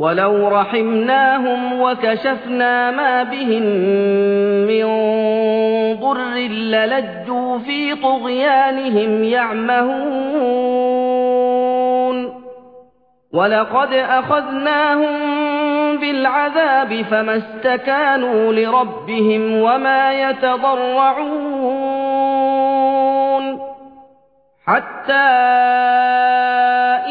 ولو رحمناهم وكشفنا ما بهم من ضر للجوا في طغيانهم يعمهون ولقد أخذناهم بالعذاب فما استكانوا لربهم وما يتضرعون حتى